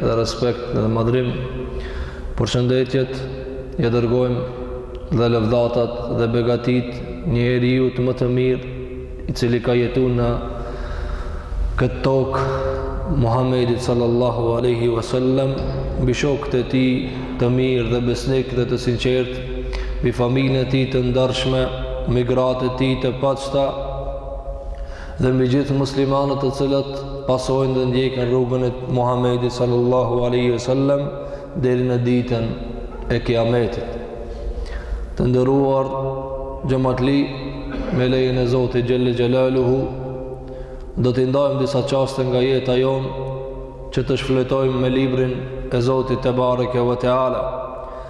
dhe respekt dhe madhërim përshëndetjet e dërgojmë dhe lëvdatat dhe begatitë njeriut më të mirë i cili ka jetu në këtë tokë Muhammedit sallallahu aleyhi vësallem mbi shokët e tij të mirë dhe besnikë dhe të sinqertë mbi familjen e tij të ndershme mbi gratë e tij të pastra dhe mbi gjithë muslimanët të cilët pasojnë dhe ndjekin rrugën e Muhamedit sallallahu alaihi wasallam deri në ditën e Kiametit. Të nderuar xhamatli me lejen e Zotit xhelle xhelaluhu do të ndajmë disa çaste nga jeta jonë që të shfletojmë me librin e Zotit tebareke ve teala.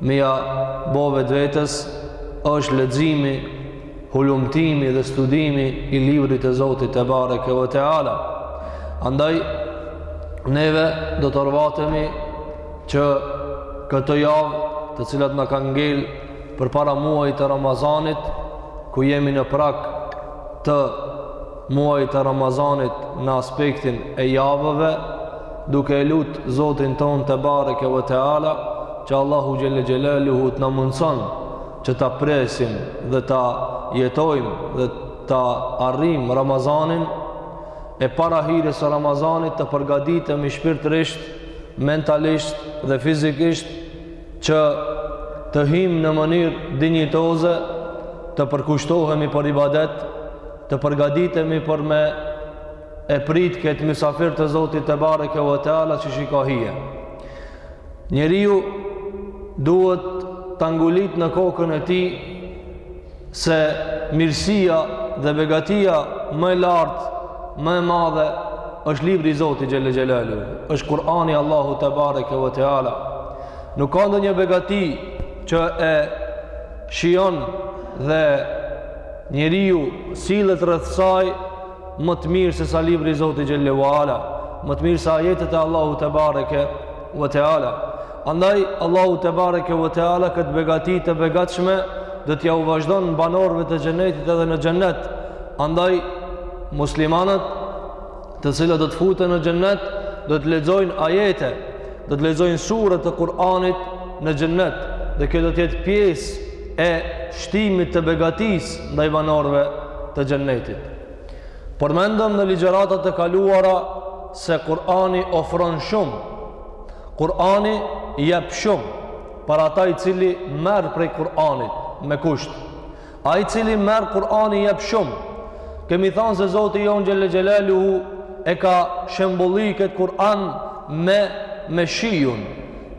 me ia bo vetvetes është leximi, hulumtimi dhe studimi i librit të Zotit tebareke ve teala. Andaj neve do të orvatemi që këto javë, të cilat na kanë ngel përpara muajit të Ramazanit, ku jemi në prag të muajit të Ramazanit në aspektin e javëve, duke e lut Zotin tonë tebareke ve teala, që Allahu xhelle xhelaluhu të na mundëson që ta presim dhe ta jetojmë dhe ta arrijmë Ramazanin, e para hyrjes së Ramazanit të përgaditemi shpirtërisht, mentalisht dhe fizikisht, që të hymë në mënyrë dinjitoze, të përkushtohemi për ibadet, Të përgatitemi për me e prit këtë mysafir të Zotit tebareke ve teala që shiko hije. Njeriu duhet ta ngulit në kokën e tij se mirësia dhe begatia më e lartë, më e madhe, është libri i Zotit xhelle xhelaluhu, është Kurani Allahu tebareke ve teala. Nuk ka ndonjë begati që e shijon dhe Njeriu sillet rreth saj më të mirë sesa libri i Zotit xhelle ve ala, më të mirë se ajetet e Allahut tebareke ve teala. Andaj Allahu tebareke ve teala këtë begati të begatshme do t'jau vazhdon banorëve të xhenetit edhe në xhenet. Andaj muslimanët të cilët do të futen në xhennet, do të lexojnë ajete, do të lexojnë sure të Kur'anit në xhennet, dhe kjo do të jetë pjesë e shtimit të begatisë ndaj banorëve të xhennetit. Përmendëm në ligjëratat e kaluara se Kur'ani ofron shumë. Kur'ani jep shumë për ata i cili merr prej Kur'anit me kusht. Ai i cili merr Kur'ani jep shumë. Kemi thënë se Zoti jonë Xhelle Xhelaluhu e ka shembulli këtë Kur'an me me shiun,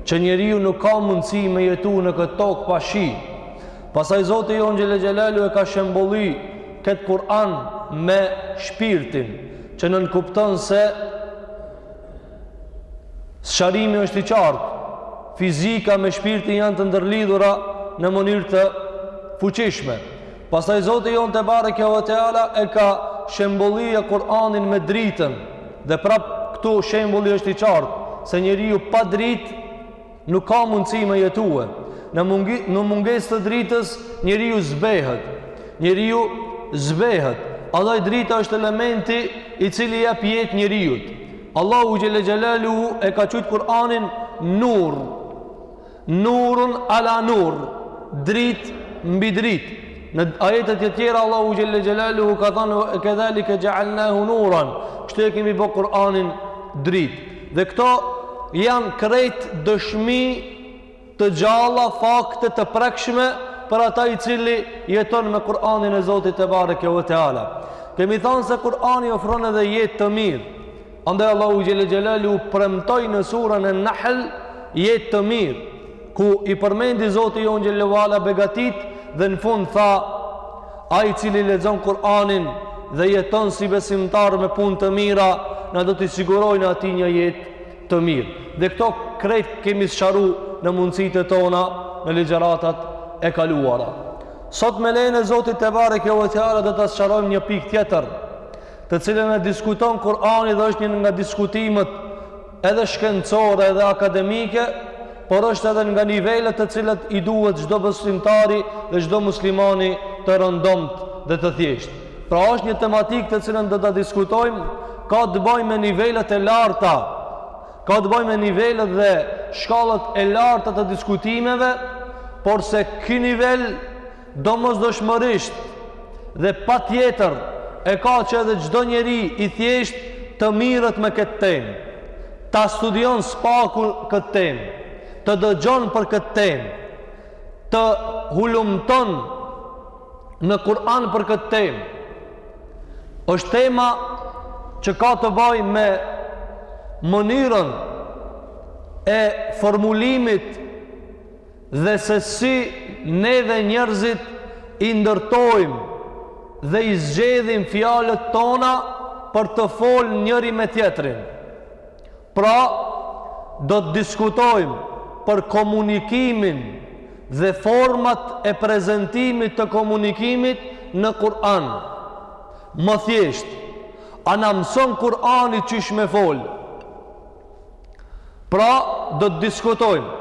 që njeriu nuk ka mundësi me jetu në këtë tokë pa shi. Pastaj Zoti jonë Xhelle Xhelaluhu e ka shembulli këtë Kur'an me shpirtin, që nënkupton se Sqarimi është i qartë. Fizika me shpirtin janë të ndërlidhura në mënyrë të fuqishme. Pastaj Zoti jonë Tebareke ve Teala e ka shembullue Kur'anin me dritën dhe prap këtu shembulli është i qartë se njeriu pa dritë Nuk ka mundësi me jetue. Në mung, në mungesë të dritës, njeriu zbehet. Njeriu zbehet. Andaj drita është elementi i cili jep jetë njeriut. Allahu Xhelle Xhelaluhu e ka qujt Kur'anin nur. Nurun ala nur. Dritë mbi dritë. Në ajetet e tjera, Allahu Xhelle Xhelaluhu ka thënë, e kedhalike xhealnahu nuran. Kështu e kemi bo Kur'anin dritë. Dhe këto janë krejt dëshmi të gjalla fakte të prekshme për ata i cili jeton me Kur'anin e Zotit tebareke ve teala. Kemi thënë se Kur'ani ofron edhe jetë të mirë. Andaj Allahu xhelle xhelaluhu premtoi në surën En-Nahl jetë të mirë. ku i përmendi Zoti jonë Xhelle ve ala begatitë dhe në fund tha ai i cili lexon Kur'anin dhe jeton si besimtar me punë të mira na do t'i sigurojmë atij një jetë të mirë dhe këto krejt kemi sqaru në mundësitë e tona në ligjëratat e kaluara sot me lejen e Zotit tebareke ve teala do ta sqarojmë një pikë tjetër të cilën e diskuton Kur'ani dhe është një nga diskutimet edhe shkencore edhe akademike, por është edhe nga nivelet të cilat i duhet çdo besimtari dhe çdo muslimani të rëndomtë dhe të thjeshtë. Pra është një tematikë të cilën do ta diskutojmë, ka të bëjë me nivelet e larta, ka të bëjë me nivelet dhe shkallët e larta të diskutimeve, por se ky nivel Domosdoshmërisht dhe patjetër e ka që edhe çdo njeri i thjeshtë të mirret me këtë temë, ta studion së paku këtë temë, të dëgjon për këtë temë, të hulumton në Kur'an për këtë temë. Është tema që ka të bajë me mënyrën e formulimit dhe se si neve njerëzit i ndërtojmë dhe i zgjedhim fjalët tona për të folë njëri me tjetrin. Pra, do të diskutojmë për komunikimin dhe format e prezentimit të komunikimit në Kur'an. Më thjesht, a na mëson Kur'ani qysh me folë? Pra, do të diskutojmë.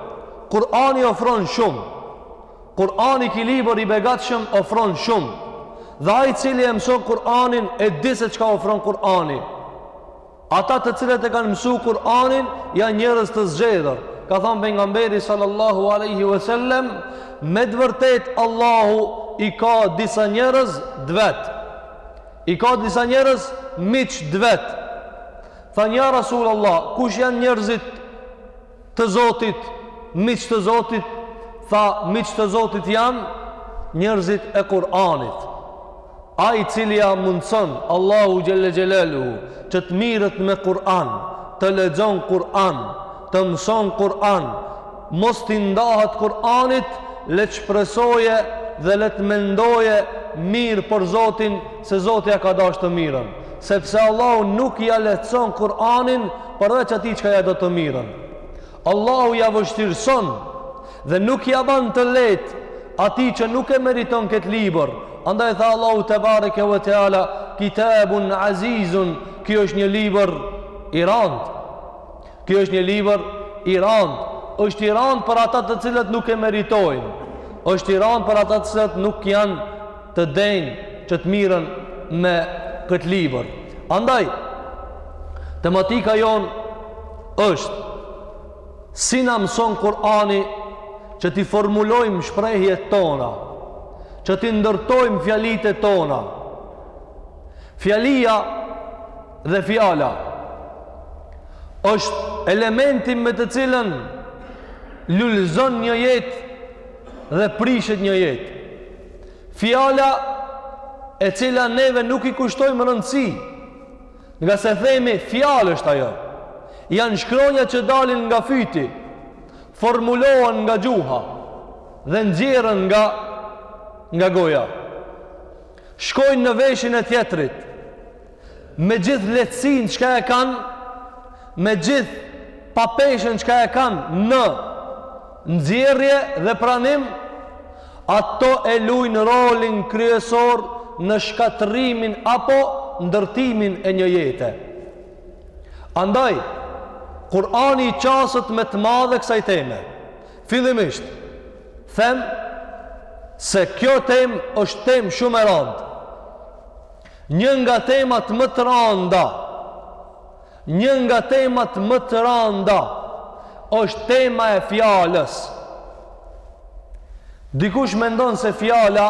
Kurani ofron shumë. Kurani ky libër i begatshëm ofron shumë. Dhe ai i cili e mëson Kur'anin e di se çka ofron Kur'ani. Ata të cilët e kanë mësu Kur'anin janë njerëz të zgjedhur. Ka thanë pejgamberi sallallahu alaihi wasallam, me të vërtetë Allahu i ka disa njerëz të vet. I ka disa njerëz miq të vet. Thanë, Ja Rasulallah, kush janë njerëzit të Zotit, miq të Zotit? Tha, miq të Zotit janë njerëzit e Kur'anit. Ai i cili ia mundëson, Allahu Xhelle Xhelaluhu, që të mirret me Kur'an, të lexon Kur'an, të mëson Kur'an mos t'i ndahet Kur'anit le të shpresoje dhe le të mendoje mirë për Zotin se Zoti ia ka dashtë të mirën sepse Allahu nuk ia lehtëson Kur'anin përveç atij çka ia do të mirën Allahu ia vështirëson dhe nuk ia ban të lehtë atij që nuk e meriton këtë libër andaj tha Allahu tebareke ve teala kitabun azizun ky është një libër i randë Ky është një libër i randë, është i randë për ata të cilët nuk e meritojnë, është i randë për ata të cilët nuk janë të denjë që të mirren me këtë libër. Andaj, tematika jonë është si na mëson Kur'ani që t'i formulojmë shprehjet tona, që t'i ndërtojmë fjalitë tona. Fjalia dhe fjala është elementi me të cilën lulëzon një jetë dhe prishet një jetë. Fjala e cila neve nuk i kushtojmë rëndësi, ngase themi fjalë është ajo. Janë shkronja që dalin nga fyti, formulohen nga gjuha dhe nxjerren nga nga goja. Shkojnë në veshin e tjetrit me gjithë lehtësin çka e kanë, me gjithë papeshën çka e kanë në nxjerrje dhe pranim, ato e lujnë rolin kryesor në shkatërrimin apo ndërtimin e një jete. Andaj, Kurani i qaset me të madhe kësaj teme. Fillimisht, them se kjo temë është temë shumë e randë. Një nga temat më të randa, një nga temat më të randa është tema e fjalës. Dikush mendon se fjala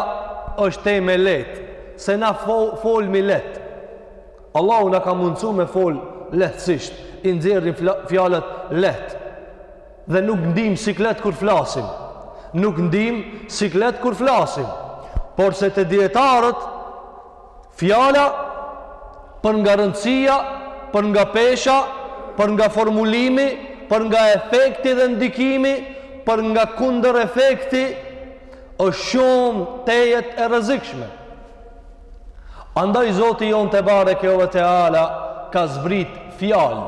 është temë e lehtë, se na folmi lehtë. Allahu na ka mundësu me fol lehtësisht, i nxjerrim fjalët lehtë. Dhe nuk ndim siklet kur flasim. Nuk ndim siklet kur flasim. Porse te dijetarët, fjala për nga rëndësia, për nga pesha, për nga formulimi, për nga efekti dhe ndikimi, për nga kundërefekti, është shumë tejet e rrezikshme. Andaj Zoti jonë tebareke ve teala, ka zbrit fjalë.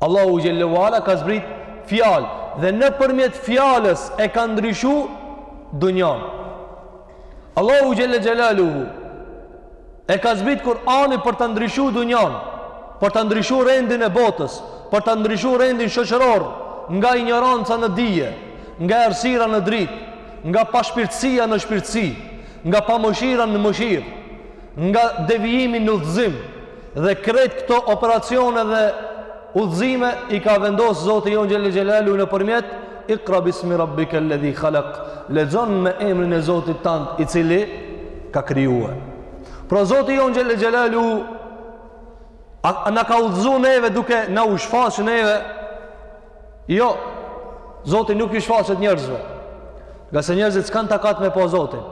Allahu xhelle ue ala ka zbrit fjalë dhe nëpërmjet fjalës e ka ndryshu dunjan. Allahu xhelle xhelaluhu e ka zbrit Kur'anin për ta ndryshu dunjan, për ta ndryshu rendin e botës, për ta ndryshu rendin shoqëror nga injoranca në dije, nga errësira në dritë, nga pashpirtësia në shpirtësi, nga pamëshira në mëshirë, nga devijimi në udhëzim. Dhe krejt këto operacione dhe udhëzime i ka vendos Zoti Jonë Xhelle Xhelaluhu nëpërmjet Ikra bismi rabbikelledhi khalak Lexo me emrin e Zotit Tand i cili ka krijue Pra Zoti Jonë Xhelle Xhelaluhu na ka udhëzu neve duke na u shfaqë neve Jo, Zoti nuk ju shfaqet njerëzve. Ngase njerëzit s'kanë takat me pa Zotin.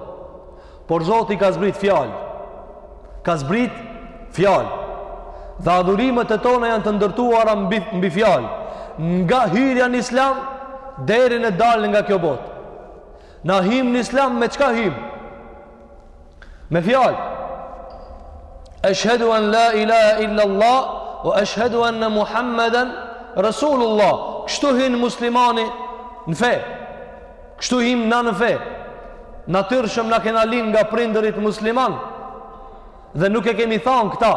Por Zoti ka zbrit fjalë. Ka zbrit fjalë. Dhe adhurimet e tona janë të ndërtuara mbi, mbi fjalë. Nga hyrja në islam, deri në dalje nga kjo botë. Na him në islam me çka him? Me fjalë. Eshhedu en la ilahe illa Allah, ue eshhedu enne Muhammeden Rasulullah. Kështu hin muslimani në fe. Kështu him na në fe. Natyrshëm na kena lind nga prindërit muslimanë. Dhe nuk e kemi thanë këta,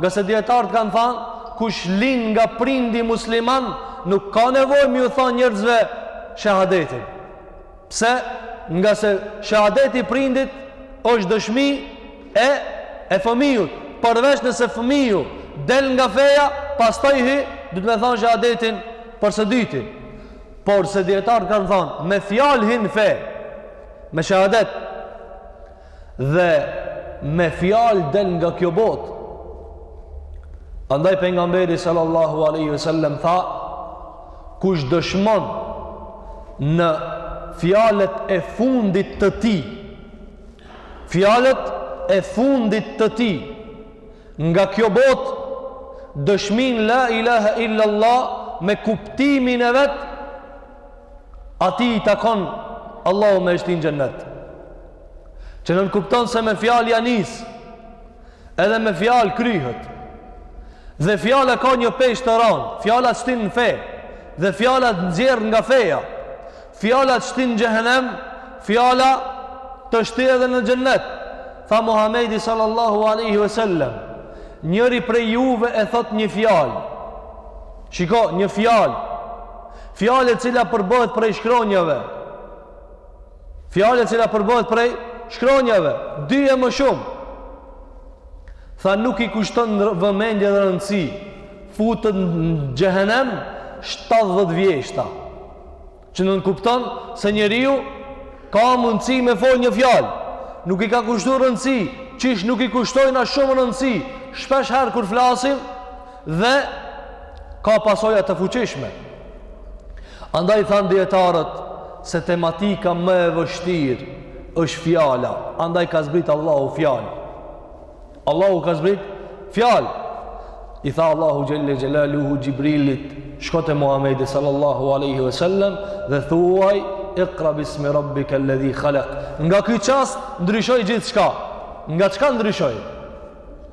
ngase dijetarët kanë thanë, kush lind nga prindi musliman, nuk ka nevojë m'ju thanë njerëzve shahadetin. Pse? Ngase shahadeti i prindit është dëshmi e, e fëmijut. Përveç nëse fëmiju del nga feja, pastaj hin, duhet me thanë shahadetin për së dyti. Porse dijetarët kanë thanë, me fjalë hin n'fe, me shahadet, dhe me fjalë del nga kjo botë. Andaj pejgamberi sallallahu alaihi wasallam tha kush dëshmon në fjalët e fundit të tij fjalët e fundit të tij nga kjo botë dëshminë la ilaha illa allah me kuptimin e vet atij i takon Allahu me e shti n'xhennet që nënkupton se me fjalë ia nis edhe me fjalë kryhet dhe fjala ka një peshë të randë fjala të shtin në fe dhe fjala të nxjerr nga feja fjala të shtin në xhehenem fjala të shti edhe në xhennet tha Muhamedi sallallahu aleyhi ve sellem njëri prej juve e thotë një fjalë shiko një fjalë fjalë e cila përbëhet prej shkronjave Fjalë e cila përbëhet prej shkronjave, dy e më shumë. Tha nuk i kushton vëmendje dhe rëndësi. Futet në xhehenem 70 vjeshta. Që nënkupton se njeriu ka mundësi me fol një fjalë. Nuk i ka kushtu rëndësi, qysh nuk i kushtojnë as shumë rëndësi. Shpesh herë kur flasim, dhe ka pasoja të fuqishme. Andaj thanë dijetarët se tematika më e vështirë është fjala, andaj ka zbrit Allahu fjalë. Allahu ka zbrit fjalë. I tha Allahu Xhelle Xhelaluhu Xhibrilit, shko te Muhammedi sallallahu aleyhi ve sellem dhe thuaj, ikra bismi rabbikelledhi khalek. Nga ky çast, ndryshoi gjithçka. Nga çka ndryshoi?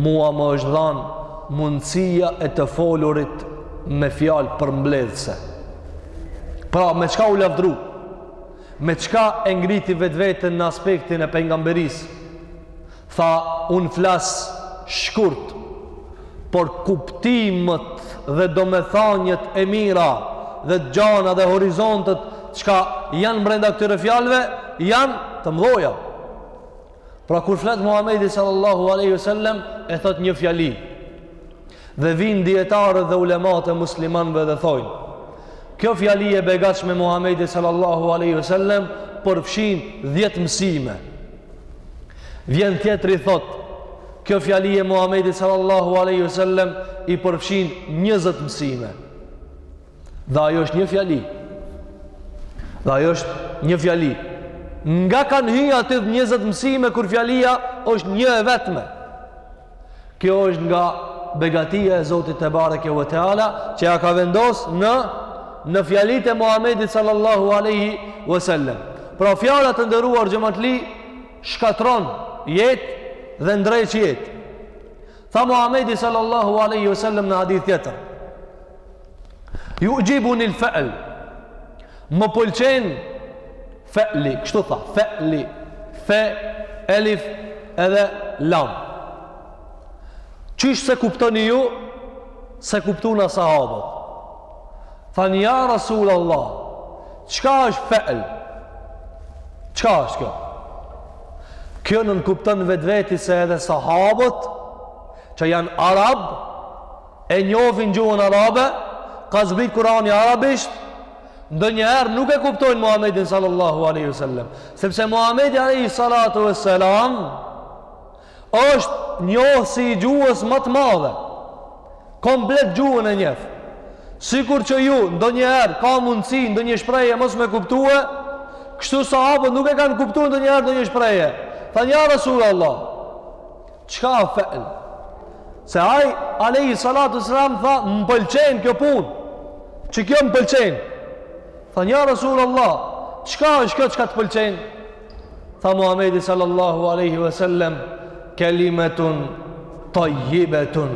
Mua më është dhanë mundësia e të folurit me fjalë përmbledhëse. Pra, me çka u lavdru? Me çka e ngriti vetveten në aspektin e pejgamberisë? Tha, unë flas shkurt, por kuptimet dhe domethanjet e mira dhe t'gjana dhe horizontet çka janë mbrenda këtyre fjalëve, janë të mdhoja. Pra kur flet Muhamedi sallallahu alaihi wasallam e thotë një fjali. Dhe vijnë dijetarët dhe ulemat e muslimanëve dhe thonë: Kjo fjali e begatshme e Muhamedit sallallahu alaihi wasallam përfshin 10 mësime. Vjen tjetri thotë: Kjo fjali e Muhamedit sallallahu alaihi wasallam i përfshin 20 mësime. Dhe ajo është një fjali. Dhe ajo është një fjali. Nga kanë hy aty 20 mësime kur fjalia është një e vetme. Kjo është nga begatia e Zotit tebareke ve teala që ia ka vendos në në fjalitë e Muhamedit sallallahu alaihi wasallam. Pra fjala të nderuar xhematli shkatërron jetë dhe ndreq jetë. Tha Muhamedi sallallahu alaihi wasallam në hadith tjetër. Juxhibuni el-fe'l Më pëlqen fe'li, kështu tha fe'li Fe, elif edhe lam Qysh s'e kuptoni ju S'e kuptun as sahabët Thanë ja Rasul Allah Çka është fe'l Çka është kjo Kjo nënkupton vetveti se edhe sahabët që janë arabë e njofin gjuhën arabe, ka zbrit Kurani arabisht, ndonjëherë nuk e kuptojnë Muhamedin sallallahu alaihi wasallam, sepse Muhamedi alaihi salatu wassalam është njohësi i gjuhës ma të madhe. Komplet gjuhën e njef. Sikur që ju ndonjëherë ka mundësi ndonjë shprehje mos me kuptue, kështu sahabët nuk e kanë kuptu ndonjëherë ndonjë shprehje. Thanë ja Resulallah, çka është fe'l? Se ai alayhi salatu selam tha, "Më pëlqen kjo punë." Që kjo më pëlqen. Thanë ja Resulallah, çka është kjo çka të pëlqen? Tha Muhamedi sallallahu alaihi wasallam, "Kalimatun tayyibatun."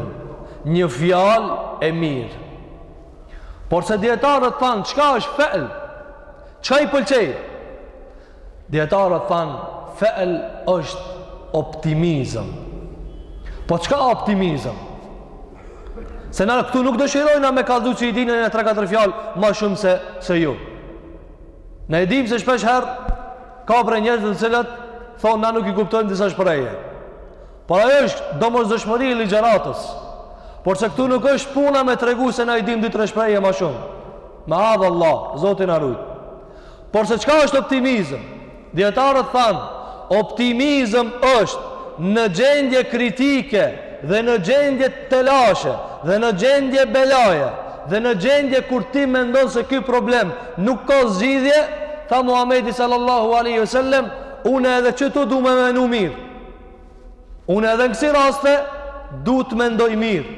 Një fjalë e mirë. Por se dijetarët thanë, çka është fe'l? Çka i pëlqen? Dijetarët thanë, fe'l është optimizëm. Po çka optimizëm? Se na këtu nuk dëshirojmë me kallëzu që i dimë na 3-4 fjalë ma shumë se, se ju. Na e dimë se shpesh herë ka prej njerëzve të cilët thonë na nuk i kuptojmë disa shprehje. Por ajo është domosdoshmëri e ligjëratës. Por se këtu nuk është puna me tregu se na i dimë dy tre shprehje ma shumë. Meadhallah, Zoti na rujt. Por se çka është optimizëm? Dijetarët thanë, optimizëm është në gjendje kritike dhe në gjendje telashe dhe në gjendje belaje dhe në gjendje kur ti mendon se ky problem Nuk ka zgjidhje, tha Muhamedi sallallahu alaihi wasallam, unë edhe qetu du me menu mirë. Unë edhe në kësi raste due të mendoj mirë.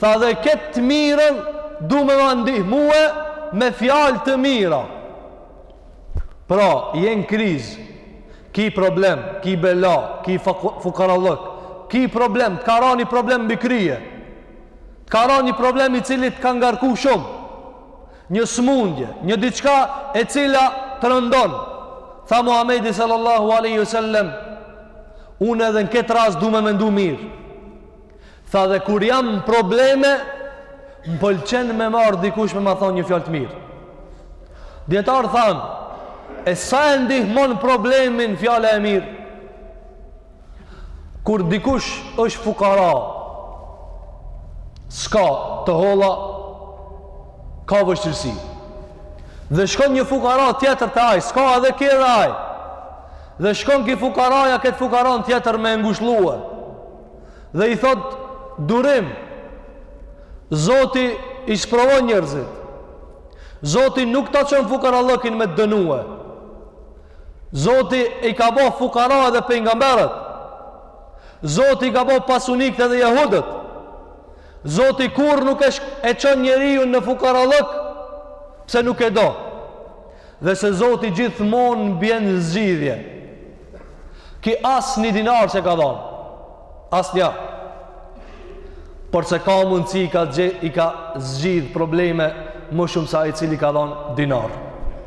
Tha dhe këtë mirën du me më ndihmue me fjalë të mira. Pra, je në krizë, ki problem, ki bela, ki fukarallëk, ki problem, të ka ra një problem mbi krye, të ka ra një problem i cili të ka ngarku shumë. Një sëmundje, një diçka e cila të rëndon. Tha Muhamedi sallallahu alaihi wasallam, unë edhe në këtë rast du me mendu mirë. Tha dhe kur jam në probleme, më pëlqen me marrë dikush me ma thon një fjalë të mirë. Dijetarët thanë, e sa e ndihmon problemin fjala e mirë? Kur dikush është fukara, s'ka të holla, ka vështirësi. Dhe shkon një fukara tjetër te ai, s'ka edhe ki edhe ai. Dhe shkon ki fukaraja këtë fukaran tjetër me e ngushllue. Dhe i thotë durim, Zoti i sprovon njërzit. Zoti nuk ta çon fukarallëkin me dënue. Zoti i ka bo fukara edhe pejgamberët. Zoti i ka bo pasunikët edhe jahudët. Zoti kurrë nuk e, e çon njeriun në fukarallëk, pse nuk e do. Dhe se Zoti gjithmonë bjen zgjidhje. Ki as një dinar s'i ka dhon. Asnja. Porse ka mundësi i ka, gje, i ka zgjidh probleme më shumë se ai cili ka dhon dinar.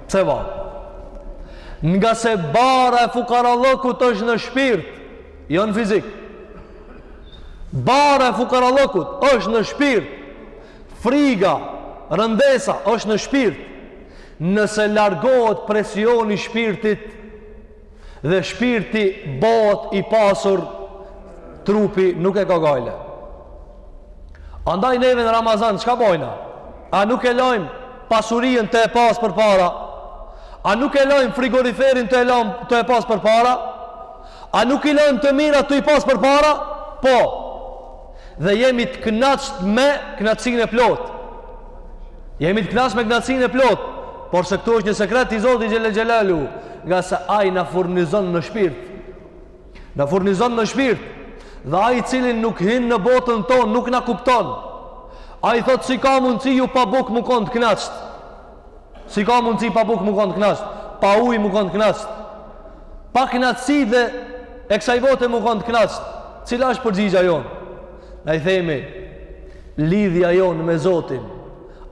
Pse va? Ngase barra e fukarallëkut është në shpirt, jo në fizik. Barra e fukarallëkut është në shpirt. Friga, rëndesa është në shpirt. Nëse largohet presioni i shpirtit, dhe shpirti bohet i pasur trupi nuk e ka gajle andaj neve në Ramazan çka bojna a nuk e lajmë pasurinë tu e pas përpara a nuk e lajmë frigoriferin tu e, lajmë, tu e pas përpara a nuk i lajmë të mirat tu i pas përpara po dhe jemi të knaqt me knaqësinë e plotë Jemi të knaqt me knaqësinë e plotë, porse këtu është një sekret i Zotit xhele xhelaluhu, ngase ai na furnizon në shpirt. Na furnizon në shpirt, dhe ai cili nuk hin në botën tonë, nuk na kupton. Ai thotë si ka mundësi ju pa bukë me konë të knaqt. Si ka mundësi pa bukë me konë të knaqt, pa ujë me konë të knaqt. Pa knaqësitë e kësaj bote me konë të knaqt. Cila është përgjigja jonë? Na i themi, lidhja jonë me Zotin,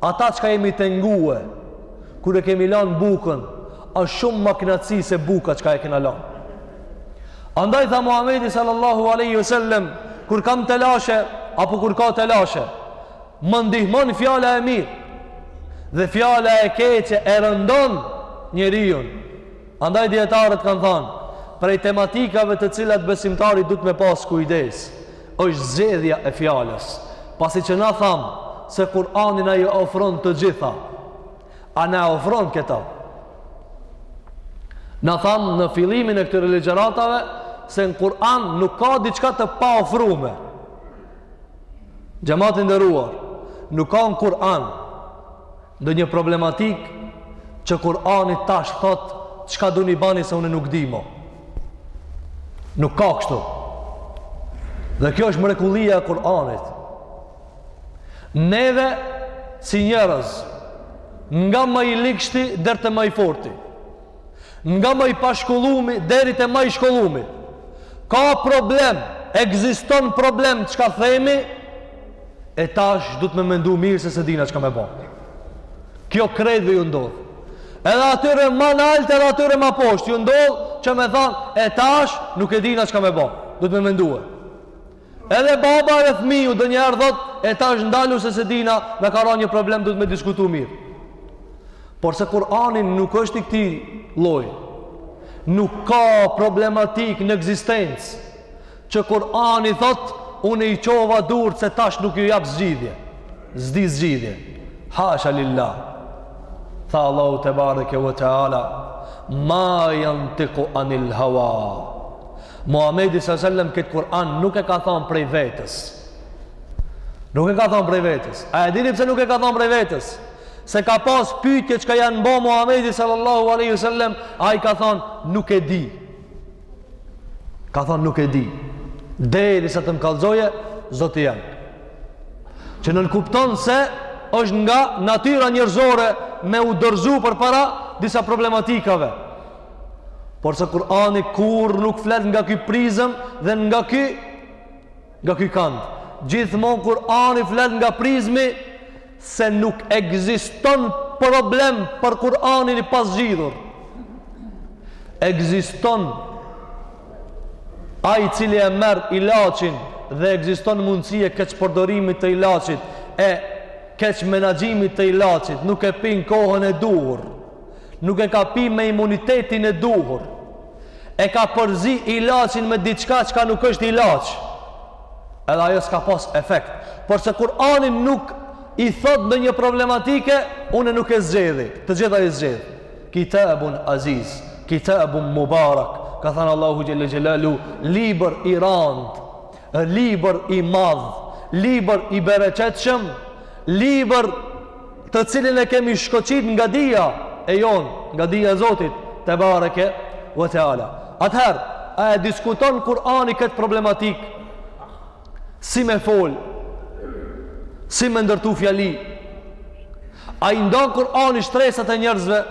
ata çka jemi të ngue, kur e kemi lanë bukën, është shumë ma knaqësi se buka çka e kena lanë. Andaj tha Muhammedi sallallahu aleyhi sallem, kur kam telashe, apo kur ka telashe, më ndihmon fjala e mirë, dhe fjala e keqe e rëndon njeriun. Andaj dijetarët kanë thanë, prej tematikave të cilat besimtari duhet me pasë kujdes, është zgjedhja e fjalës. Pasi që na thamë se Kur'ani na i ofron të gjitha, a na e ofron këta? Na thamë në fillimin e këtyre ligjëratave se në Kur'an nuk ka diçka të paofrume. Xhemat i nderuar, nuk ka në Kur'an Ndonjë problematik që Kurani tash thotë çka doni bani se unë nuk di mo. Nuk ka kështu. Dhe kjo është mrekullia e Kur'anit. Neve si njerëz nga ma i ligshti deri te ma i forti. nga ma i pashkollumi deri te ma i shkollumi. Ka problem, ekziston problem çka themi e tash duhet me mendu mirë se s'e dina çka me ba. Kjo krejtve ju ndodh. Edhe atyre ma naltë edhe atyre ma poshtë ju ndodh që me thanë e tash nuk e dina çka me ba. Duhet me mendue. Edhe baba edhe fmiu ndonjëherë thotë, e tash ndalu se s'e dina, na ka ra një problem duhet me diskutu mirë. Por se Kur'ani nuk është i këtij lloji. Nuk ka problematik në ekzistencë që Kur'ani thotë, unë i çova durt se tash nuk ju jap zgjidhje. S'di zgjidhje. Hasha lillah. Tha Allahu tebareke ve teala, ma yantiqu anil hawa. Muhamedi sallallahu alaihi wasallam këtë Kur'an nuk e ka thanë prej vetes. Nuk e ka thanë prej vetes. A e dini pse nuk e ka thanë prej vetes? Se ka pas pyetje çka i janë ba Muhamedit sallallahu alaihi wasallam, ai ka thanë nuk e di. Ka thanë nuk e di. Derisa të më kallzojë Zoti jem. Që nënkupton se është nga natyra njerëzore me u dorëzu përpara disa problematikave. Por se Kurani kurrë nuk flet nga ky prizëm dhe nga ky nga ky kand. Gjithmonë Kurani flet nga prizmi se nuk ekziston problem për Kur'anin i pazgjidhur. Ekziston ai i cili e merr ilaçin dhe ekziston mundësia e keqpërdorimit të ilaçit e keqmenaxhimit të ilaçit, nuk e pin n'kohën e duhur. nuk e ka pi me imunitetin e duhur e ka përzi ilaçin me diçka çka nuk është ilaç edhe ajo s'ka pas efekt porse Kur'ani nuk i thotë ndonjë problematike unë nuk e zgjidhi të gjitha i zgjidhi kitabun aziz kitabun mubarak ka thënë Allahu Xhel-le Xhelaluhu libër i randë Libër i madh, libër i bereqetshëm, libër të cilin e kemi shkoqit nga dija e jonë, nga dija e Zotit, tebareke ve teala. Atëherë, a e diskuton Kurani këtë problematikë? Si me fol? Si me ndërtu fjali? A i ndan Kurani shtresat e njerëzve?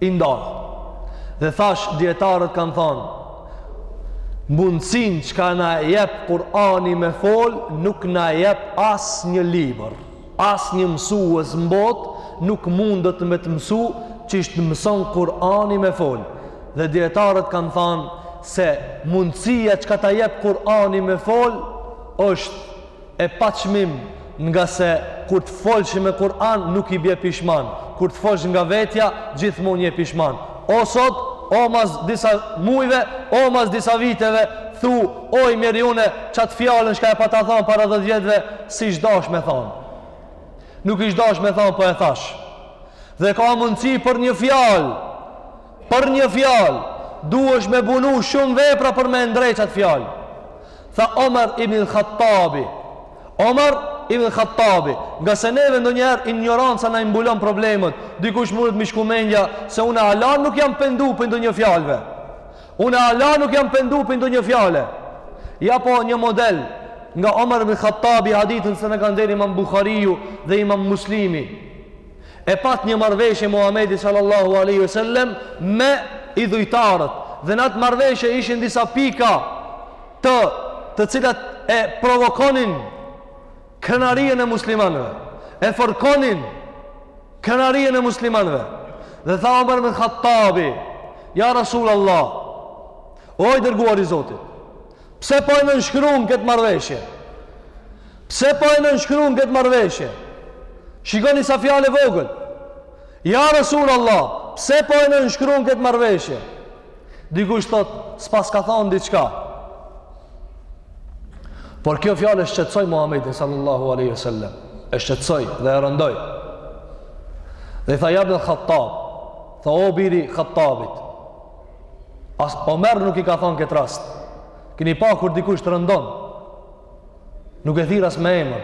I ndan. Dhe thashë dijetarët kanë thënë mundësinë çka na jep Kurani me fol, nuk na jep asnjë libër, asnjë mësues në botë, nuk mundet me të mësu qysh të mëson Kurani me fol. Dhe dijetarët kanë thanë se mundësia çka ta jep Kurani me fol, është e paçmim ngase kur të folsh me Kur'an nuk i bje pishman kur të folsh nga vetja gjithmonë je pishman o sot o mas disa muajve o mas disa viteve thu o i mjeri unë qat fjalën çka e pata thanë para do vjetve s'ish dasht me thanë nuk ish dasht me thanë po e thashë dhe ka mundësi për një fjalë Për një fjalë, duhesh me punu shumë vepra për me e ndreq qat fjalë. Tha Omer ibn al-Khattabi. Omer ibn al-Khattabi, ngase neve ndonjëherë injoranca na i mbulon problemet. Dikush mundet me i shku mendja se unë ala nuk jam pendu për ndonjë fjale. Unë ala nuk jam pendu për ndonjë fjalë. Ja po një model nga Omer ibn al-Khattabi hadithin e shënojnë Imam Buhariu dhe Imam Muslimi. E pat një marrëveshje Muhamedi sallallahu alaihi wasallam me idhujtarët dhe në atë marrëveshje ishin disa pika të të cilat e provokonin krenarinë e muslimanëve. E fërkonin krenarinë e muslimanëve. Dhe tha Omer ibn Khattabi, ja Rasulullah, o i dërguar i Zotit, Pse po e nënshkruan këtë marrëveshje? Pse po e nënshkruan këtë marrëveshje? Shikoni sa fjalë e vogël. Ja Resulallah, pse po e nënshkruan këtë marrëveshje? Dikush thotë, s'paska thanë diçka. Por kjo fjalë e shqetësoi Muhamedin sallallahu alaihi wasallam, e shqetësoi dhe e rëndoi. Dhe i tha ja Ibn al-Khattab, tha o biri i Khattabit, As Omer nuk i ka thonë këtë rast. Kini pa kur dikush t'rëndon. Nuk e thirë as me emër.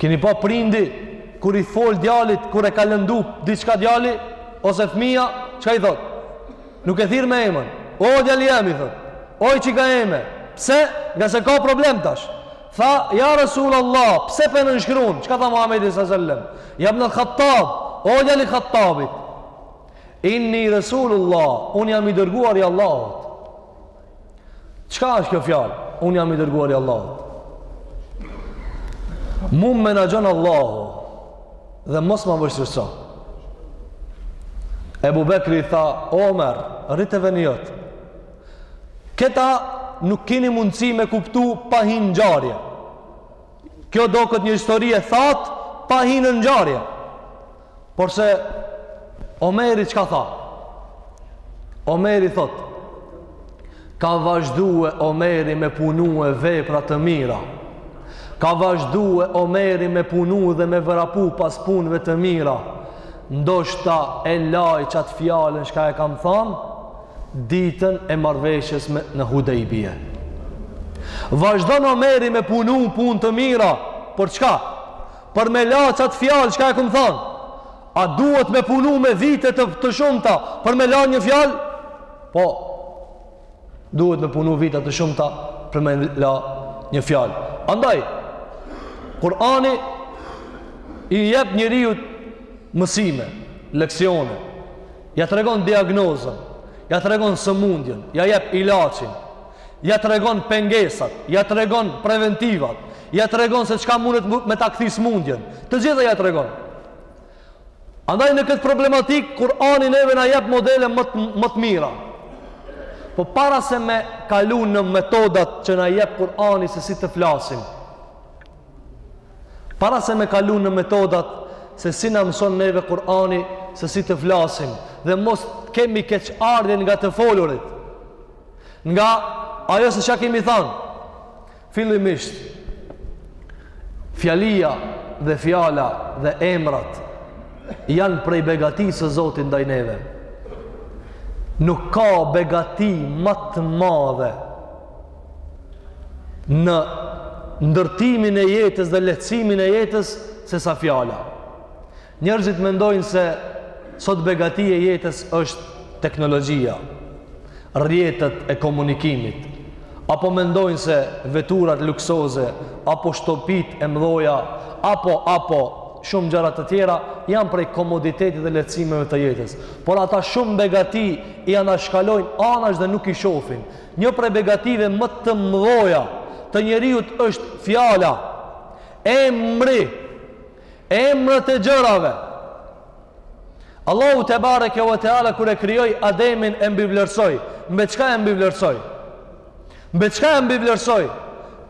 Kini pa prindi kur i fol djalit, kur e ka lëndu diçka djali, ose fmija, çka i thotë? Nuk e thirë me emër. O, djali jem i thotë. Oj qika eme. Pse? Ngase ka problem tash. Tha, ja Rasul Allah, pse po e nënshkrun? Çka tha Muhammedi salallem? Ja ibn al Khattab. O, djali i Khattabit. Inni Resulullah, unë jam i dërguar i Allahut. Çka është kjo fjalë? Unë jam i dërguar i Allahut. Mu më menaxhon Allahu dhe mos ma vështirëso. Ebu Bekri tha, Omer, rri te veni jot. Këta nuk kini mundësi me kuptu pa hi n'ngjarje. Kjo doket një histori e thatë pa hi n'ngjarje. Porse Omeri çka tha? Omeri thot Ka vazhdu Omeri me punu e vepra të mira. Ka vazhdu Omeri me punu dhe me vrapu pas punëve të mira. Ndoshta e laj qat fjalën çka e kam thanë ditën e marrëveshjes me në Hudejbije. Vazhdon Omeri me punu punë të mira, për çka? Për me la qatë fjalë, çka e kam thonë? A duhet me punu me vite të, të shumta për me la një fjalë? Po, duhet me punu vite të shumta për me la një fjalë. Andaj, Kurani i jep njeriut mësime, leksione, ja tregon diagnozën, ja tregon sëmundjen, ja jep ilaçin, ja tregon pengesat, ja tregon preventivat, ja tregon se çka mundet me ta kthi smundjen. Të gjitha ja tregon. Andaj në këtë problematik Kur'ani neve na jep modele më të, më të mira. Po para se me kalu në metodat që na jep Kur'ani se si të flasim. Para se me kalu në metodat se si na mëson neve Kur'ani se si të flasim dhe mos kemi keqardhjen nga të folurit. Nga ajo se çka kemi thënë fillimisht fjalia dhe fjala dhe emrat janë prej begatisë së Zotit ndaj neve. Nuk ka begati më të madhe në ndërtimin e jetës dhe lehtësimin e jetës sesa fjala. Njerëzit mendojnë se sot begati e jetës është teknologjia, rrjetet e komunikimit, apo mendojnë se veturat luksoze, apo shtëpitë e mdhoja, apo, apo, shumë gjana të tjera, janë prej komoditetit dhe lehtësimeve të jetës. Por ata shumë begati i anashkalojnë anash dhe nuk i shofin. Një prej begative më të mdhoja të njeriut është fjala, emri, Emrat e gjërave. Allahu tebareke ve teala kur e krijoi Ademin e mbivlerësoi. Mbi çka e mbivlerësoi? Mbi çka e mbivlerësoi?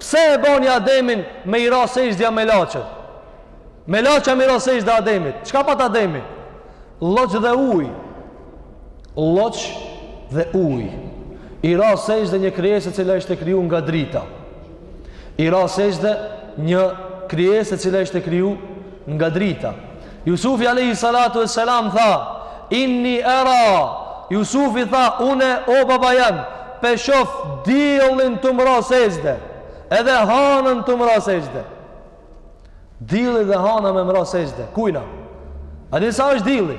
Pse e boni Ademin me i ra sexhde melaqet? Melaqet me i ra sexhde Ademit. Çka pat Ademi? Lloç dhe uj. Lloç dhe uj. I ra sexhde një krijesë e cila ishte kriju nga drita. I ra sexhde një krijesë e cila ishte kriju nga drita. Jusufi alejhi salatu ve selam tha: "Inni era." Jusufi tha: "Unë o baba jam, pe shof diellin tu m'ra sexhde, edhe hanën tu m'ra sexhde." Dilli dhe hana me m'ra sexhde. Kujna? A dini sa është dilli?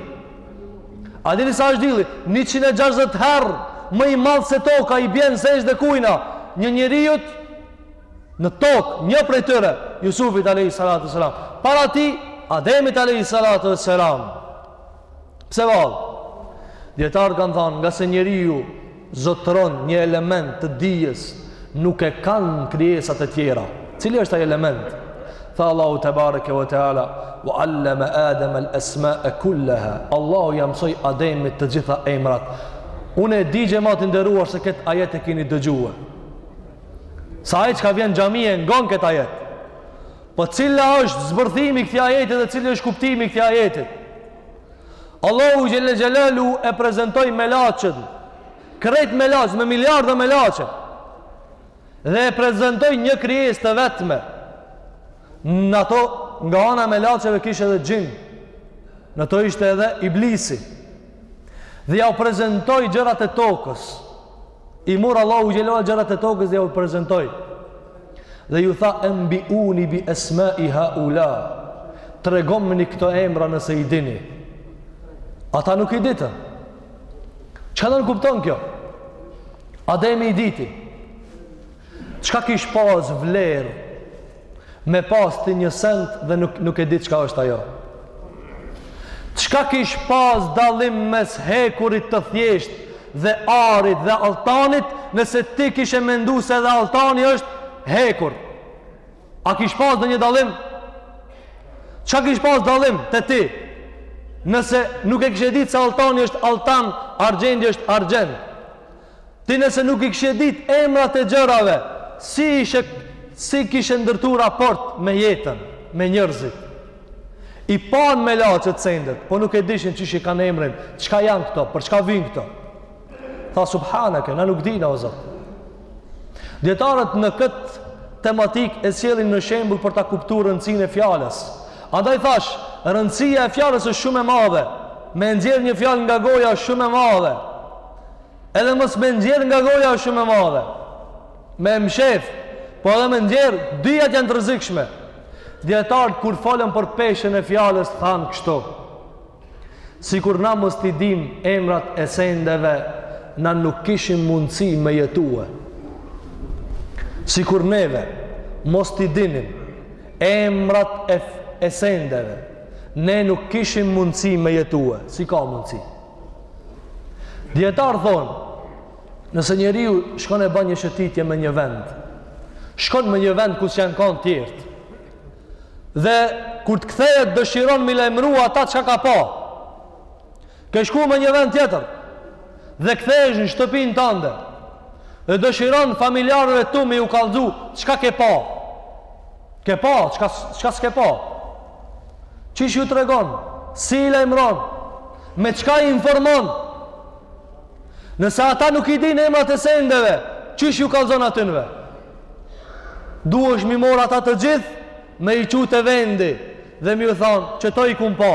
A dini sa është dilli? 160 herë më i madh se toka i bjen sexhde kujna. Një njeriut në tokë, një prej tyre, Jusufit a.s. Para tij, Ademit a.s. Pse vallë? Dijetarët kanë thanë ngase njeriu zotëron një element të dijes nuk e kanë krijesat e tjera. Cili është ai element? Tha Allahu tebareke ve teala Ve alleme Ademe el esmae kul-leha Allahu ia msoi Ademit të gjitha emrat Unë e di xhemat i nderuar se këtë ajet e kini dëgjue Se ai çka vjen n'xhami e ngon këtë ajet Po cila është zbërthimi i këtij ajetit dhe cili është kuptimi i këtij ajetit? Allahu Xhelle Xhelaluhu e prezentoi melaqet, krejt melaqet, me miliarda melaqe, dhe e prezentoi një krijesë të vetme, në ato nga ana e melaqeve kishe edhe xhinë, në to ishte edhe iblisi, dhe jau prezentoi gjërat e tokës, I murr Allahu xhelal gjërat e tokës dhe jau prezentoi. Dhe ju tha embiuni bi esmai haula. Tregomni këto emra nëse i dini. Ata nuk i ditën. Çka don kupton kjo? Ademi i diti. Çka kish pas vlerë me pas ti një send dhe nuk, nuk e di çka është ajo? Çka kish pas dallim mes hekurit të thjeshtë dhe arit dhe altanit nëse ti kishe mendu se edhe altani është hekur? A kish pas ndonjë dallim? Çka kish pas dallim te ti? Nëse nuk e kishe ditë se altani është altan, argjendi është argjend. Ti nëse nuk i kishe ditë emrat e gjërave, si ishe si kishe ndërtu raport me jetën, me njerëzit. I panë melaqet sendet, po nuk e dishin qysh ia kanë emrin, çka janë këto, për çka vyjnë këto. Tha subhaneke, na nuk dina o Zot. Dijetarët në këtë tematikë e sjellin një shembull për ta kuptu rëndësinë e fjalës. Andaj thash, rëndësia e fjalës është shumë e madhe. Me nxjerr një fjalë nga goja është shumë e madhe. Edhe mos me nxjerr nga goja është shumë e madhe. Me e mshef, po edhe me nxjerr, dyjat janë të rrezikshme. Dijetarët kur folën për peshën e fjalës thanë kështu. Sikur na mos t'i dim emrat e sendeve, na nuk kishim mundësi me jetue. Sikur neve mos t'i dinim emrat e, e sendeve, ne nuk kishim mundësi me jetue. Si ka mundësi? Dijetarët thonë, nëse njeriu shkon e ban një shëtitje me një vend, shkon me një vend ku s'janë kanë tjertë, dhe kur të kthehet dëshiron me i lajmëru ata çka ka pa, ke shku me një vend tjetër, dhe kthehesh në shtëpinë tande, dhe dëshiron familjarëve tu me ju kallzu, çka ke pa? Ke pa, çka, çka s'ke pa? Qysh ju tregon? Si i lajmëron? Me çka i informon? Nëse ata nuk i dinë emrat e sendeve, qysh ju kallzon atynve? Duhesh me i marrë ata të gjithë me i çu te vendi dhe me ju thonë, qeto i kum pa.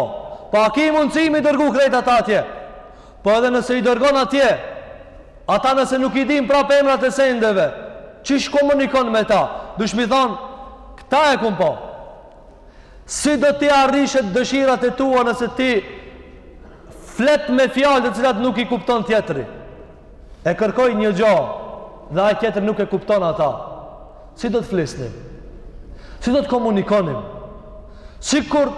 Po a ki mundësi me i dërgu krejt ata atje? Po edhe nëse i dërgon atje, ata nëse nuk i dinë prapë emrat e sendeve, qysh komunikon me ta? Duhesh me i thonë, këta e kum pa. Si do t'i arrishet dëshirat e tua nëse ti flet me fjalë të cilat nuk i kupton tjetri? E kërkon një gjë dhe ai tjetri nuk e kupton ata. Si do të flisnim? Si do të komunikonim? Sikur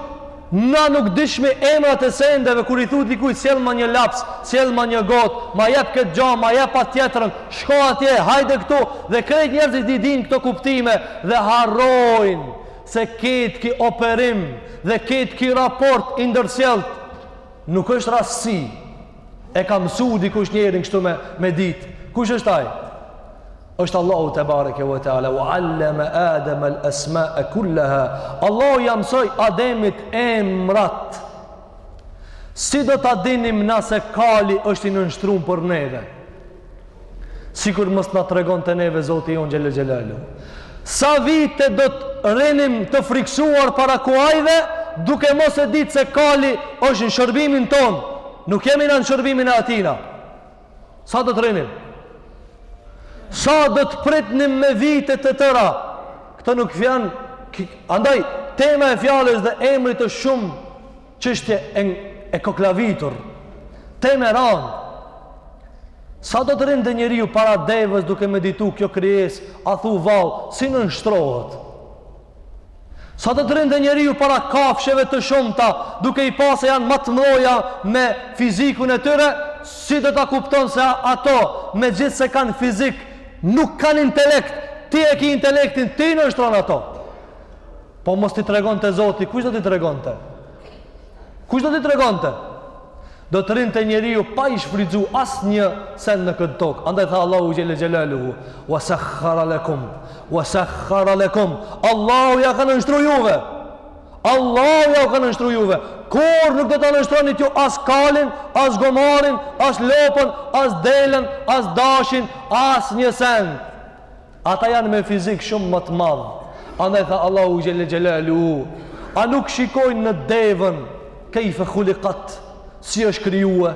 na nuk dishmi emrat e sendeve kur i thu dikujt sjellma një laps, sjellma një gotë, ma jep këtë gjë, ma jep atë tjetrën, shko atje, hajde këtu dhe krejt njerëzit i dinë këto kuptime dhe harrojnë se ketë ki operim dhe ketë ki raport i ndërsjellt nuk është rastësi e ka mësu dikush njerin kështu me, me ditë kush është aj është Allahu tebareke ve teala wa allama adama al asma kullaha Allahu ja mësoi Ademit emrat si do ta dinim na se kali është i nënshtruar për neve Sikur mos na tregonte neve Zoti jonë xhelle xhelaluhu. Sa vite do të rrinim të friksuar para kuajve, duke mos e ditë se kali është në shërbimin tonë, nuk jemi na në shërbimin e atina. Sa do të renim? Sa do të pritnim me vite të tëra? Këto nuk janë, andaj, tema e fjalës dhe emrit është shumë Çështje e, e koklavitur, temë e randë. Sa do të rrinte njeriu para devës duke meditu kjo krijesë, a thu vallë, si nënshtrohet. Sa do të rrinte njeriu para kafshëve të shumta duke i pa se janë ma të mdhoja me fizikun e tyre, si do ta kupton se ato megjithëse kanë fizik, nuk kanë intelekt, ti e ki intelektin, ti nënshtron ato. Po mos t'i tregonte Zoti, kush do t'i tregonte? Kush do t'i tregonte? Do të rrinte njeriu pa i shfrytzu asnjë sen në këtë tokë. Andaj tha Allahu xhelle xhelaluhu. Wa sakhara lakum. Wa sakhara lakum. Allahu ja ka nënshtru juve. Allahu jau ka nënshtru juve. Kurrë nuk do ta nënshtronit ju as kalin, as gomarin, as lopën, as delen, as dashin, asnjë sen. Ata janë me fizik shumë ma të madh. Andaj tha Allahu xhelle xhelaluhu, a nuk shikojnë në devën kejfe khulikat, si është krijue?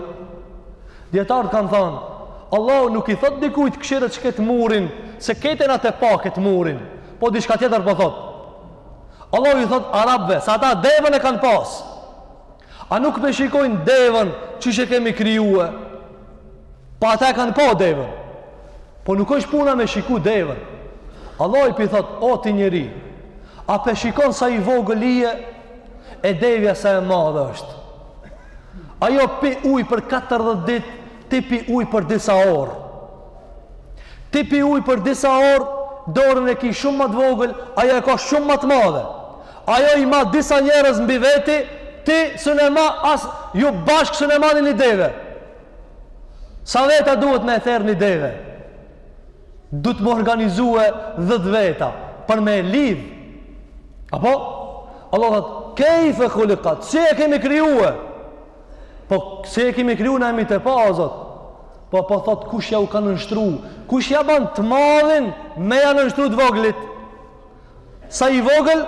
Dijetarët kanë thanë, Allahu nuk i thotë dikujt këshire që këtë murin, se keten atë e pa këtë murin, po diçka tjetër po thotë. Allahu i thotë arabëve, se ata devën e kanë pas. A nuk pe shikojnë devën qysh e kemi krijue? Po ata e kanë pa devën. Po nuk është puna me shiku devën. Allahu pi thotë, o ti njeri, a pe shikon sa i vogël je e devja sa e madhe është. Ajo pi ujë për 40 ditë Ti pi ujë për disa orë. Ti pi ujë për disa orë, dorën e ki shumë ma të vogël, ajo e ka shumë ma të madhe. Ajo i ma disa njerëz mbi veti, ti s'un e ma, as ju bashkë s'un e mani një deve. Sa veta duhet me e therë një deve? Duhet me organizue dhetë veta, për me e lidhë. Apo? Allahu tha kejfe khulikat, si e kemi krijue? Po se e kemi kriju na e mi të pa zot. Po, po thot, kush ja u ka nënshtru? Kush ja ban të madhin me ja nënshtru të voglit? Sa i vogël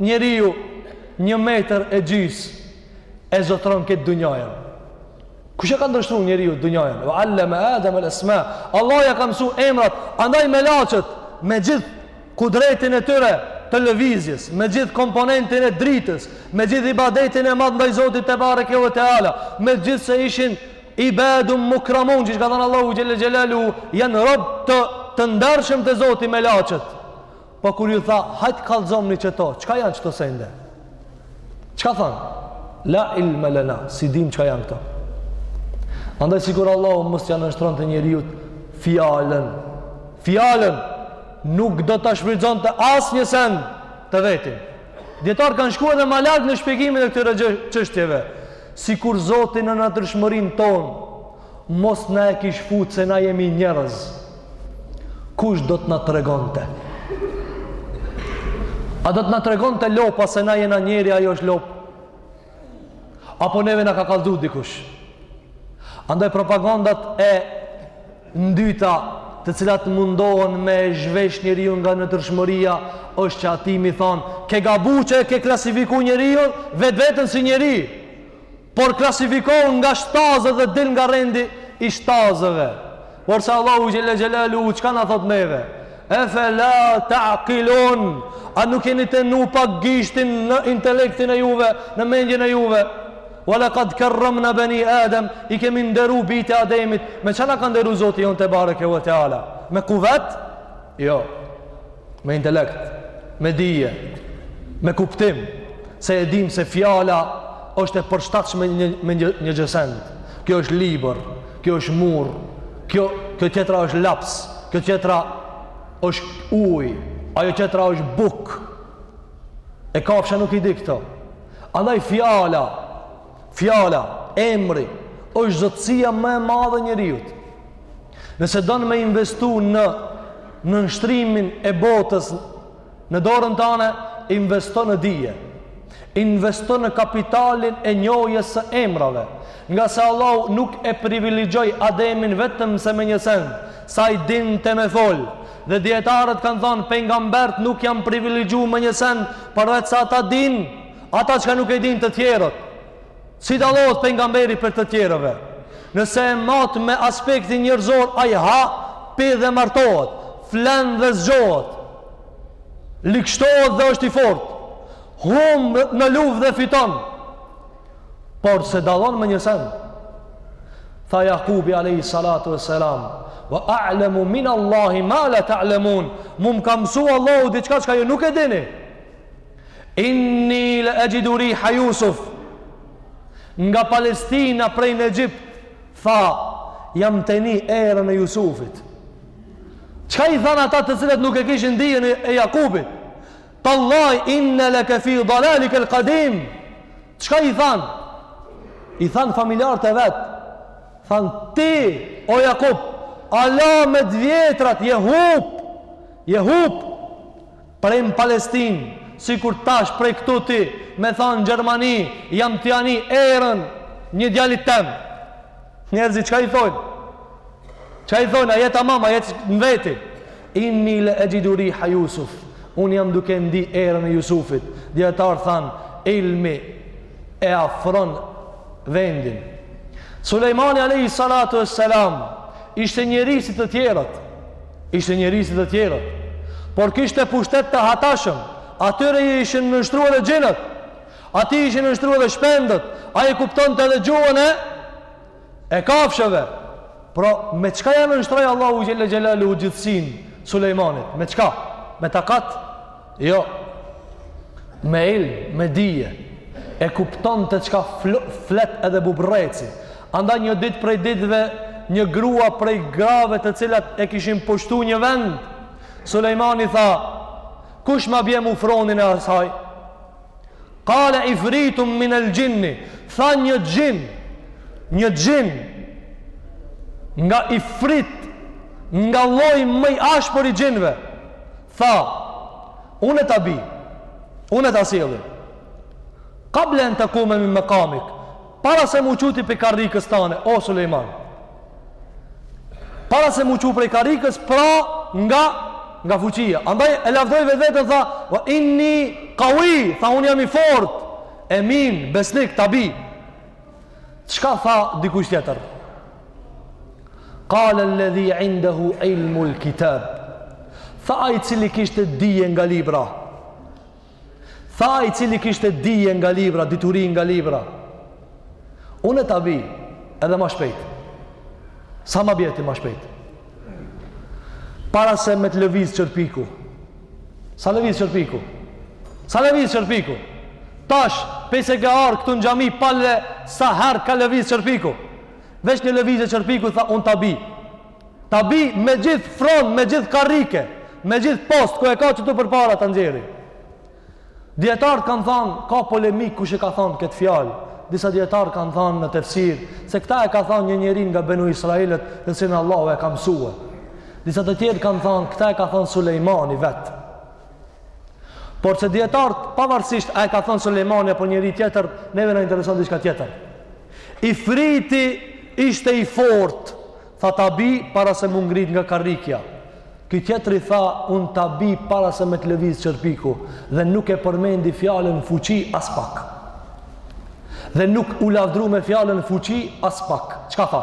njeriu një metër e gjys e zotron këtë dunjajën. Kush ja ka nënshtru njeriu dunjajën? Ve aleme Ademe l esma. Allah ja ka mësu emrat, andaj melaqet, me gjithë kudretin e tyre të lëvizjes, me gjithë komponentin e dritës, me gjithë ibadetin e madh ndaj Zotit tebareke ve teala, megjithëse ishin ibadum mukramun, ç'ka thënë Allahu xhelle xhelaluhu, janë rob të të ndershëm te Zoti melaqet. Po kur ju tha, hajt kallzomni qeto, çka janë qeto sende? Çka thanë? La ilme lena, s'i dim çka janë këto. Andaj sikur Allahu mos t'ia nënshtronte njeriut fjalën, fjalën, nuk do të shfrytëzonte asnjë sen të vetin. Dijetarët kanë shku edhe ma largë në shpjegimin e këtyre çështjeve. Sikur Zoti në natyrshmërinë tonë, Mos na e kish fut se na jemi njerëz. Kush do të na tregonte? A do të na tregonte lopa se na jena njeri ajo është lopë? Apo neve na ka kallzu dikush? Andaj propagandat e ndyta të cilat mundohen me zhvesh njeriu nga natyrshmëria është që ati me i thon ke gabu që e ke klasifiku njeriu vetveten si njeri. Por klasifikohu nga shtazët dhe dil nga rendi i shtazëve. Por se Allahu xhelle xhelaluhu çka na thot neve? Efela ta'kilun, a nuk jeni tu vnu pak gishtin në intelektin e juve, në mendjen e juve? Ve lekad kerremna beni Adem, i kemi nderu bijtë e Ademit, me ça na ka nderu Zoti jonë tebareke ve teala? Me kuvet? Jo. me intelekt, me dije, me kuptim, se e dim se fjala është e përshtatshme me një, me një, një gjësend. Kjo është libër, kjo është mur, kjo, kjo tjetra është laps, kjo tjetra është uj, ajo tjetra është bukë. E kafsha nuk i di këto. Andaj fjala, Fjala, emri, është zotësia më e madhe e njeriut. Nëse don me investu në nënshtrimin e botës në dorën tane, investo në dije. Investo në kapitalin e njohjes së emrave. Ngase Allahu nuk e privilegjoi Ademin vetëm se me një sen, se ai dinte me folë. Dhe dijetarët kanë thonë, pejgamberët nuk janë privilegju me një sen, përveç se ata dinë, Ata çka nuk e din të tjerët, si dallohet pejgamberi prej të tjerëve. Nëse e mat me aspektin njerëzor, ai ha, pi dhe martohet, flen dhe zgjohet, ligështohet dhe është i fort, humb në luftë dhe fiton, por se dallon me një sen. Tha Jakubi alejhi salatu ue selam, ue a'lemu min Allahi ma la ta'lemun, mu më ka mësu Allahu diçka çka ju nuk e dini, Inni le exhidu riha Jusuf Nga Palestina prej në Egjipt Tha Jam tu e ni erën e Jusufit Çka i thanë ata të cilët nuk e kishin dijen e Jakubit Tallahi inneke lefi dalalikel kadim Çka i thanë I thanë familjarët e vet Thanë ti o Jakub Hala me t'vjetrat je hup Je hup Prej në Palestinë, sikur tash prej këtu ti me thanë në Gjermani, jam tu ia ni erën një djalit tem. Njerëzit çka i thonë? Çka i thonë? A je tamam, a je në veti? Inni le exhidu riha Jusuf. Unë jam duke ndi erën e Jusufit. Dijetarët thanë, ilmi e afron vendin. Sulejmani alejhi salatu ue selam ishte njeri si të tjerët. Ishte njeri si të tjerët, por kishte pushtet të hatashëm. Atyre i ishin nënshtruar dhe xhinët. Atij i ishin nënshtruar dhe shpendët. Ai e kuptonte edhe gjuhën e e kafshëve. Pra, me çka ia nënshtroi Allahu xhelle xhelaluhu gjithësinë Sulejmanit? Me çka? Me takat? Jo, me ilm, me dije, e kuptonte çka flet edhe bubrreci. Andaj një ditë prej ditve, një grua prej grave të cilat e kishin pushtu një vend, Sulejmani tha, kush ma bje mu fronin e asaj? Kale ifritun min el xhinni, tha një xhin, një xhin, nga ifrit, nga lloj më i ashpër i xhinve, Tha, Unë ta bi, unë ta sjelli. Kable en tekume min mekamik, para se m'u çu ti prej karrikës tane, o Sulejman. Para se m'u çu prej karrikës, pra nga, nga fuqia. Andaj e lavdoi vetveten, tha, ue inni kawi, tha unë jam i fort, emin, besnik, ta bi. Çka tha dikush tjetër? Kale ledhi indehu ilmu l'kitab. Tha ai i cili kishte dije nga libra. Tha ai i cili kishte dije nga libra, dituri nga libra. Unë ta bi edhe ma shpejt. Sa ma bie ti ma shpejt. Para se me të lëviz qërpiku. Sa lëviz qërpiku? Sa lëviz qërpiku? Tash, prej se ke ardh këtu në xhami pale, sa herë ka lëviz qërpiku? Veç një lëvizje qërpiku tha un ta bi. Ta bi me gjithë fron, me gjithë karrike, me gjithë post ku e ka qitu përpara ta nxjerri. Dijetarët kanë thënë, ka polemik kush e ka thënë këtë fjalë. Disa dijetarë kanë thënë në tefsir se këta e ka thënë një njeri nga Benu Israilët, të cilin Allahu e ka mësuar. Disa të tjerë kanë thënë këta e ka thënë Sulejmani vet. Por që dijetarët, pavarësisht, a e ka thënë Sulejmani apo njeri tjetër, neve na intereson diçka tjetër. Ifriti ishte i fort, tha ta bi para se m'u ngrit nga karrikja. Ky tjetri tha, unë ta bi para se me të lëviz qërpiku, dhe nuk e përmendi fjalën fuqi aspak. Dhe nuk u lavdru me fjalën fuqi aspak. Çka tha?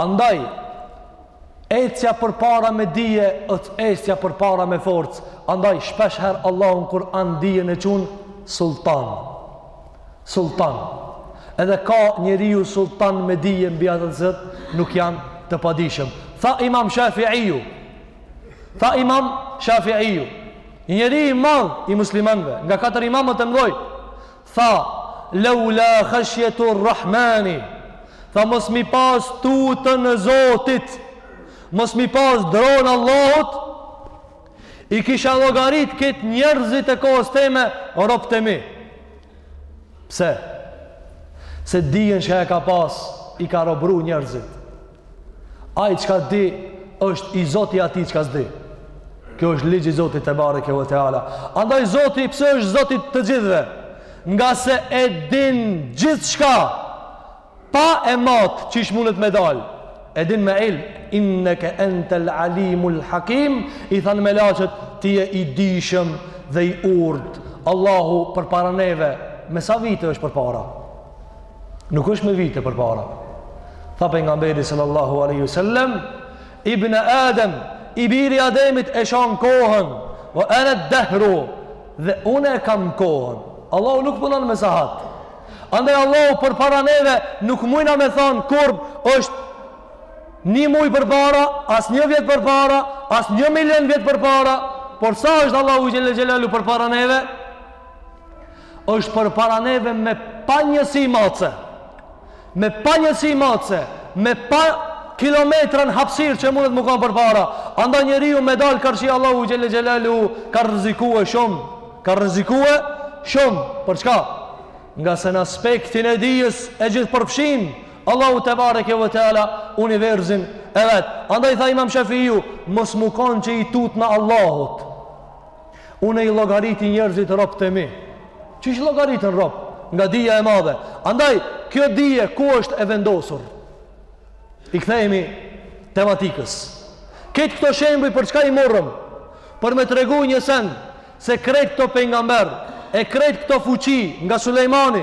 Andaj, ecja përpara me dije, është ecja përpara me forcë. Andaj, shpeshherë Allahu në Kuran dijen e qun, sultan. Sultan. Edhe ka njeriu sultan me dije mbi ata të cilët, nuk janë të padishëm. Tha imam Shafiiu, tha imam Shafiiu, njeri i madh i muslimanëve, nga katër imamët e mdhoj, Tha, Leula khashjetu rrahmani, tha mos me pas tutën e Zotit, mos me pas dronë e Allahut, i kisha llogarit krejt njerëzit e kohës teme robt e mi. Pse? Se dijen që e ka pas, i ka robru njerëzit. Ai çka di është i Zoti i atij çka s'di. Kjo është ligji i Zotit tebareke ve teala. Andaj Zoti pse është Zoti i të gjithëve? Ngase e din gjithçka pa e mat qysh mundet me dal. E din me ilm inneke entel alimul hakim i thanë melaqet ti je i dijshëm dhe i urt. Allahu përpara neve me sa vite është përpara? Nuk është me vite përpara. Tha Pejgamberi sallallahu alejhi ve sellem, Ibn Adem, i biri i Ademit e shanë kohën, ve ened dehru, dhe unë e kam kohën. Allahu nuk punon me sahat. Andaj Allahu përpara neve nuk mujna me thanë kurrë është një muj përpara, as një vjet përpara, as një milion vjet përpara, por sa është Allahu xhele xhelaluhu përpara neve? Është përpara neve me pa njësi matëse, me pa njësi matëse, me pa kilometra në hapsirë që mundet me kon përpara. Andaj njeriu me dalë karshi Allahu xhel-le xhelaluhu, ka rrezikue shumë, ka rrezikue shumë, për çka? Ngase në aspektin e dijes e gjithëpërfshin, Allahu tebareke ve teala, univerzin e vet. Andaj tha imam Shafiu, mos me kon që i tutna Allahut. Unë i llogariti njerëzit rob të mi. Qysh llogariten rob nga dija e madhe. Andaj kjo dije ku është e vendosur? I kthehemi tematikës. Krejt këto shembuj për çka i morëm? Për me tregu një sen se krejt këto pengamber, e krejt këto fuqi nga Sulejmani,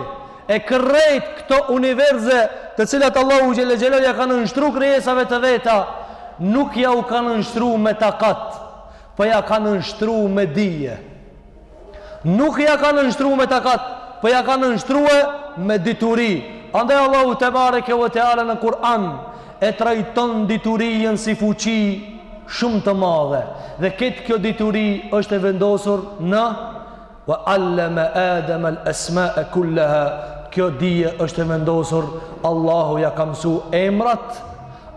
e krejt këto univerze të cilat Allahu xhel-le xhelaluhu ja ka nënshtru krijesave të veta, nuk jau ka nënshtru me takat, Po ja ka nënshtru me dije. Nuk ja ka nënshtru me takat, po ja ka nënshtrue me dituri. Andaj Allahu tebareke ve teala në Kur'an e trajton diturijen si fuqi shumë të madhe. Dhe krejt kjo dituri është e vendosur në Wa allama Adama al-asma'a kullaha, kjo dije është e vendosur, Allahu ja ka mësu emrat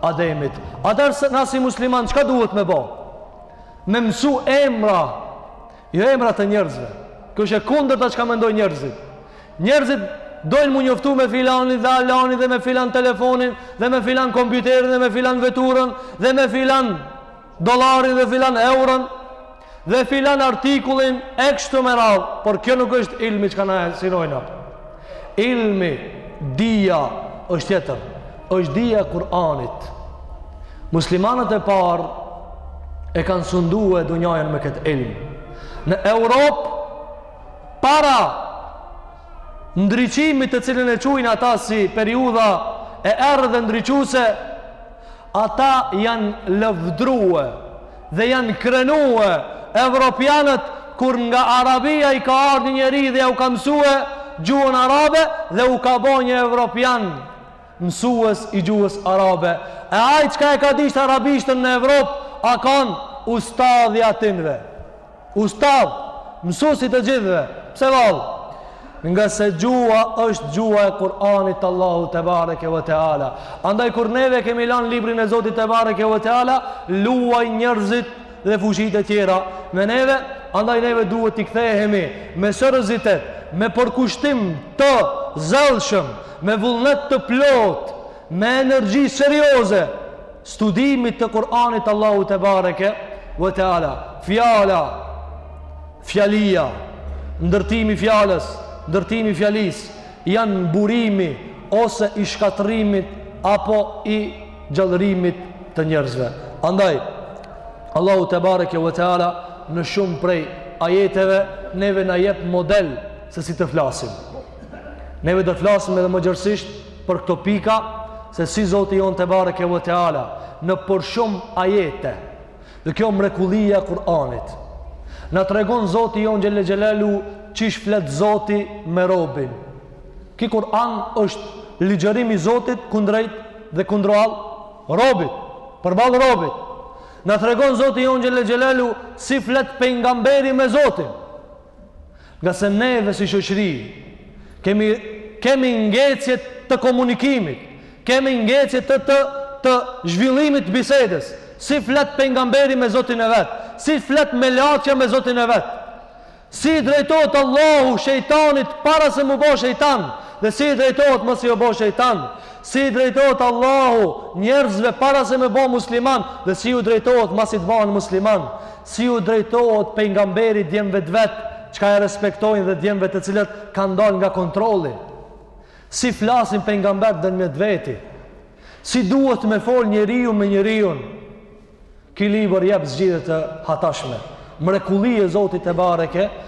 Ademit. Atëherë na si musliman, çka duhet me bo? Me mësu emra, jo emra të njerëzve. Kjo është e kundërta çka mendojnë njerëzit. Njerëzit dojnë m'u njoftu me filanin dhe alanin dhe me filan telefonin dhe me filan kompjuterin dhe me filan veturën dhe me filan dollarin dhe filan euron dhe filan artikullin e kështu me radhë, por kjo nuk është ilmi çka na e synojna. Ilmi, dija, është tjetër, është dija e Kur'anit. Muslimanët e parë e kanë sundue dunjajën me këtë ilm. Në Europë, para ndriçimit të cilën e qujnë ata si periudha e errët dhe ndriçuese, Ata janë lëvdrue dhe janë krenue evropianët kur nga Arabia i ka ardhë një njeri dhe jau ka mësue gjuhën arabe dhe u ka bo një evropian mësues i gjuhës arabe. E ai çka e ka dijtë arabishtën në Evropë, a kanë ustadh i atinve. Ustadh, mësues i të gjithëve, pse vallë? Ngase gjuha është gjuha e Kur'anit të Allahut tebareke ve teala. Andaj kur neve kemi lanë librin e Zotit tebareke ve teala, luajnë njerëzit dhe fuqitë e tjera me neve, andaj neve duhet t'i kthehemi me seriozitet, me përkushtim të zellshëm, me vullnet të plotë, me energji serioze. studimit të Kur'anit Allahu te bareke ve teala fjala fjalia ndërtimi i fjalës ndërtimi i fjalisë janë burimi ose i shkatërrimit apo i gjallërimit të njerëzve andaj Allahu te bareke ve teala në shumë prej ajeteve neve na jep model se si të flasim Neve do të flasim edhe më gjërësisht për këto pika, se si Zoti jonë te bareke ve teala, nëpër shumë ajete, dhe kjo mrekullia e Kur'anit. Na tregon Zoti jonë xhele xhelaluhu qysh flet Zoti me robin. Ki Kur'an është ligjërim i Zotit kundrejt dhe kundruall robit, përballë robit. Na tregon Zoti jonë xhele xhelaluhu si flet pejgamberi me Zotin. Ngase neve si shoqëri kemi kemi ngecje të komunikimit, kemi ngecje të të të zhvillimit të bisedës. Si flet pejgamberi me Zotin e vet? Si flet melaqja me Zotin e vet? Si i drejtohet Allahu shejtanit para se m'u bo shejtan? Dhe si i drejtohet masi u bo shejtan? Si drejtohet Allahu njerëzve para se me u bo musliman dhe si u drejtohet masi të bëhen musliman? Si ju drejtohet pejgamberi djemve të vet çka e respektojnë dhe djemve të cilët kanë dalë nga kontrolli? Si flasin pejgamberët ndërmjet veti? Si duhet me fol njeriu me njeriun? Ki libër jep zgjidhje të hatashme. Mrekulli e Zotit te bareke